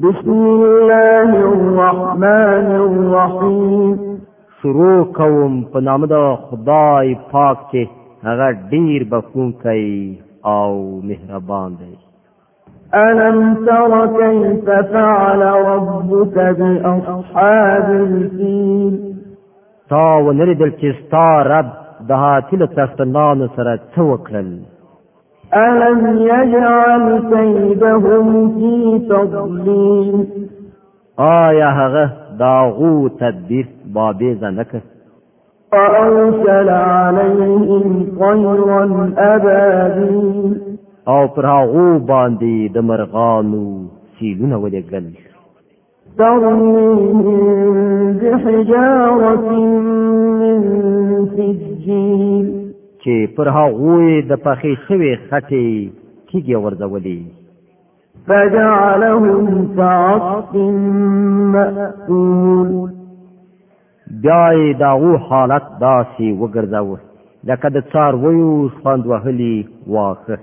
بسم الله الرحمن الرحیم شروع کوم په نام د خدای پاک چې هغه ډیر بخون کوي او مهربان دی ألم تر كيف فعل ربك بأصحاب الفيل تا ونردل چې ستا رب د هاتلو څښتنانو سره څه وکړل ألم يجعل كيدهم في تضليل آیا هغه داغو تدبیر بابیزه نکه فأرسل عليهم طيرا أبابيل او پر هغو باندې د مرغانو سیلونه ولېږل ترميهم بحجارة چې پر هغه د پخې شوی خټي کیږي ورځولي فجعلهم فعصف مأكول بیا دا غو حالت داسي وګرځاوه لکه د څار ویو خواند وهلي واخه